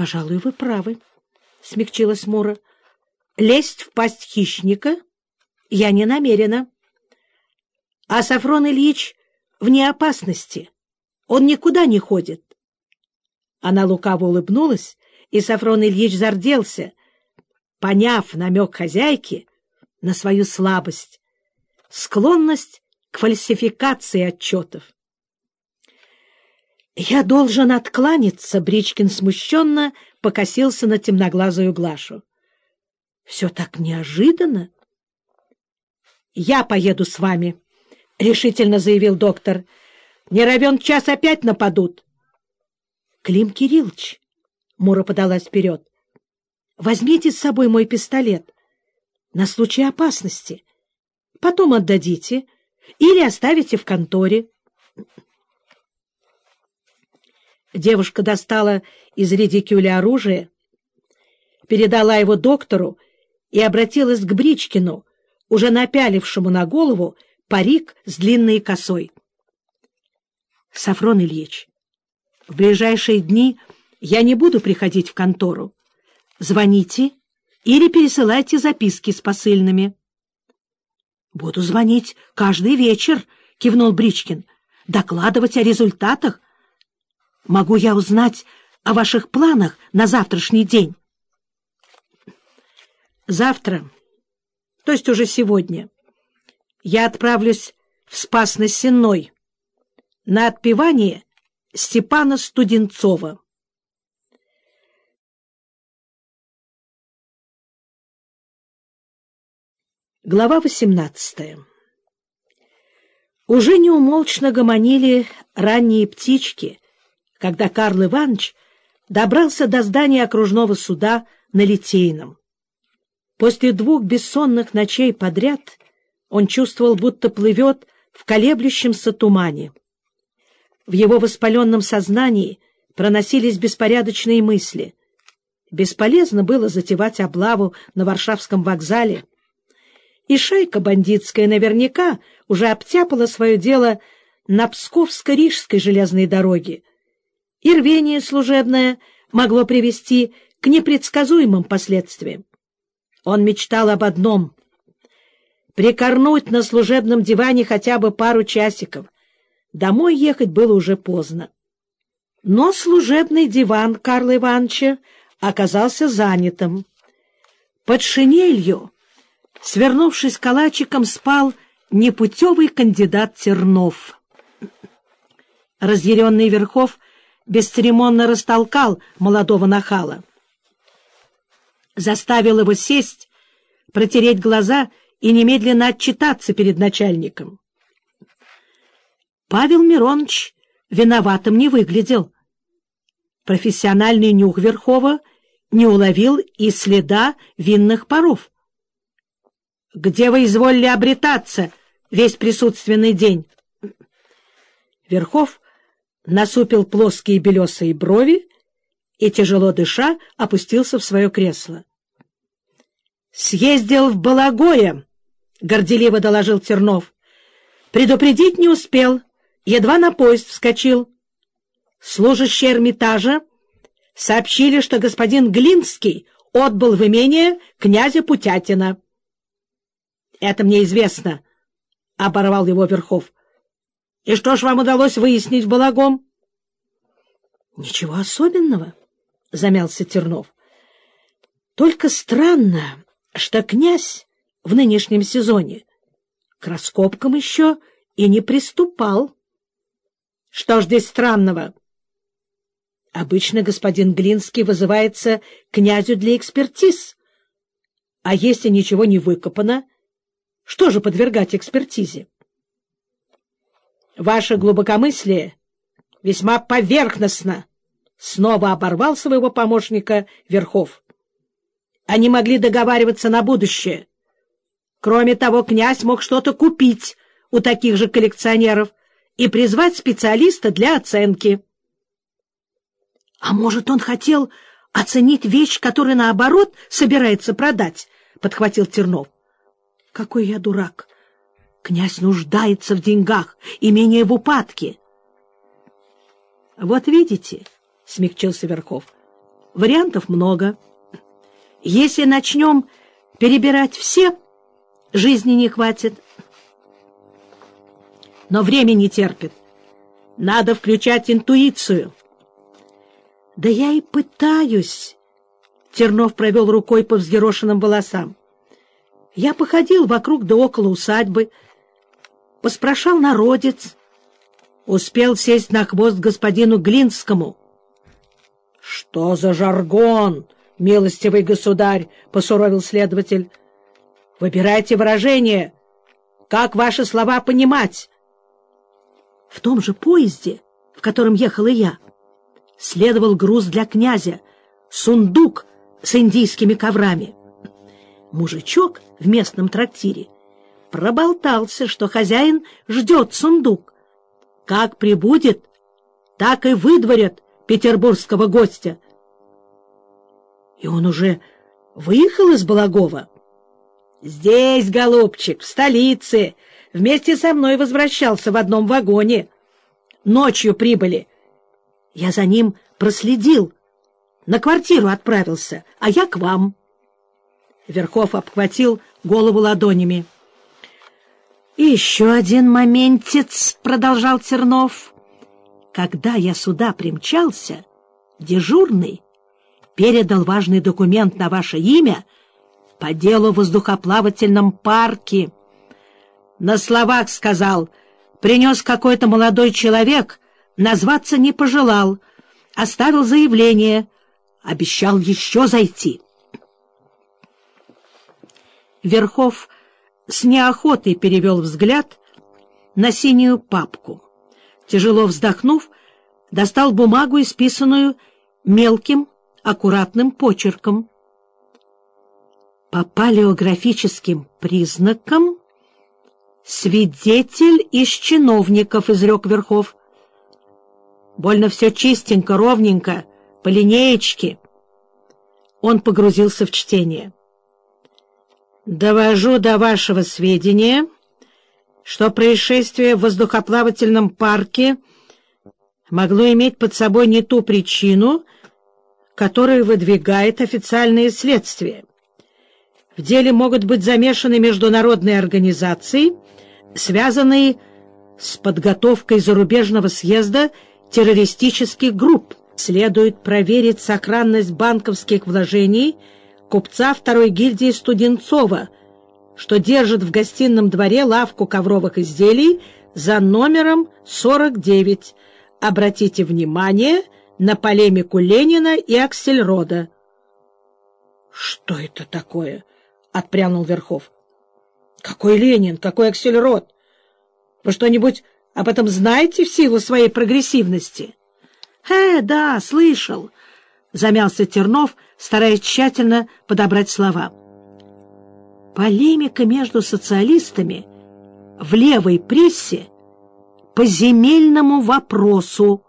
Пожалуй, вы правы, — смягчилась Мура. — Лезть в пасть хищника я не намерена. А Сафрон Ильич вне опасности. Он никуда не ходит. Она лукаво улыбнулась, и Сафрон Ильич зарделся, поняв намек хозяйки на свою слабость, склонность к фальсификации отчетов. «Я должен откланяться», — Бричкин смущенно покосился на темноглазую Глашу. «Все так неожиданно». «Я поеду с вами», — решительно заявил доктор. «Не равен час опять нападут». «Клим Кириллович», — Мура подалась вперед, — «возьмите с собой мой пистолет на случай опасности. Потом отдадите или оставите в конторе». Девушка достала из редикюля оружие, передала его доктору и обратилась к Бричкину, уже напялившему на голову парик с длинной косой. — Сафрон Ильич, в ближайшие дни я не буду приходить в контору. Звоните или пересылайте записки с посыльными. — Буду звонить каждый вечер, — кивнул Бричкин, — докладывать о результатах, Могу я узнать о ваших планах на завтрашний день? Завтра, то есть уже сегодня, я отправлюсь в Спас-на-Сенной на отпевание Степана Студенцова. Глава восемнадцатая Уже неумолчно гомонили ранние птички, когда Карл Иванович добрался до здания окружного суда на Литейном. После двух бессонных ночей подряд он чувствовал, будто плывет в колеблющемся тумане. В его воспаленном сознании проносились беспорядочные мысли. Бесполезно было затевать облаву на Варшавском вокзале, и шайка бандитская наверняка уже обтяпала свое дело на Псковско-Рижской железной дороге, и рвение служебное могло привести к непредсказуемым последствиям. Он мечтал об одном — прикорнуть на служебном диване хотя бы пару часиков. Домой ехать было уже поздно. Но служебный диван Карла Ивановича оказался занятым. Под шинелью, свернувшись калачиком, спал непутевый кандидат Тернов. Разъяренный Верхов — бесцеремонно растолкал молодого нахала. Заставил его сесть, протереть глаза и немедленно отчитаться перед начальником. Павел Миронович виноватым не выглядел. Профессиональный нюх Верхова не уловил и следа винных паров. — Где вы изволили обретаться весь присутственный день? Верхов насупил плоские белесые брови и, тяжело дыша, опустился в свое кресло. — Съездил в Балагое, — горделиво доложил Тернов. — Предупредить не успел, едва на поезд вскочил. Служащие Эрмитажа сообщили, что господин Глинский отбыл в имение князя Путятина. — Это мне известно, — оборвал его Верхов. И что ж вам удалось выяснить Балагом? — Ничего особенного, — замялся Тернов. — Только странно, что князь в нынешнем сезоне к раскопкам еще и не приступал. — Что ж здесь странного? — Обычно господин Глинский вызывается князю для экспертиз. А если ничего не выкопано, что же подвергать экспертизе? Ваше глубокомыслие весьма поверхностно снова оборвал своего помощника Верхов. Они могли договариваться на будущее. Кроме того, князь мог что-то купить у таких же коллекционеров и призвать специалиста для оценки. — А может, он хотел оценить вещь, которую, наоборот, собирается продать? — подхватил Тернов. — Какой я дурак! Князь нуждается в деньгах, имение в упадке. — Вот видите, — смягчился Верхов, вариантов много. Если начнем перебирать все, жизни не хватит. Но время не терпит. Надо включать интуицию. Да я и пытаюсь. Тернов провел рукой по взъерошенным волосам. Я походил вокруг да около усадьбы, поспрашал народец, успел сесть на хвост господину Глинскому. — Что за жаргон, милостивый государь? — посуровил следователь. — Выбирайте выражение. Как ваши слова понимать? В том же поезде, в котором ехал и я, следовал груз для князя, сундук с индийскими коврами. Мужичок в местном трактире проболтался, что хозяин ждет сундук. Как прибудет, так и выдворят петербургского гостя. И он уже выехал из Балагова? Здесь, голубчик, в столице, вместе со мной возвращался в одном вагоне. Ночью прибыли. Я за ним проследил, на квартиру отправился, а я к вам. Верхов обхватил голову ладонями. — Еще один моментец, — продолжал Тернов. — Когда я сюда примчался, дежурный передал важный документ на ваше имя по делу в воздухоплавательном парке. На словах сказал, принес какой-то молодой человек, назваться не пожелал, оставил заявление, обещал еще зайти. Верхов с неохотой перевел взгляд на синюю папку. Тяжело вздохнув, достал бумагу, исписанную мелким, аккуратным почерком. По палеографическим признакам свидетель из чиновников, изрек Верхов. Больно все чистенько, ровненько, по линеечке. Он погрузился в чтение. Довожу до вашего сведения, что происшествие в воздухоплавательном парке могло иметь под собой не ту причину, которую выдвигает официальное следствие. В деле могут быть замешаны международные организации, связанные с подготовкой зарубежного съезда террористических групп. Следует проверить сохранность банковских вложений – купца второй гильдии Студенцова, что держит в гостином дворе лавку ковровых изделий за номером 49. Обратите внимание на полемику Ленина и Аксельрода. — Что это такое? — отпрянул Верхов. — Какой Ленин? Какой Аксельрод? Вы что-нибудь об этом знаете в силу своей прогрессивности? — Э, да, слышал, — замялся Тернов, — стараясь тщательно подобрать слова. Полемика между социалистами в левой прессе по земельному вопросу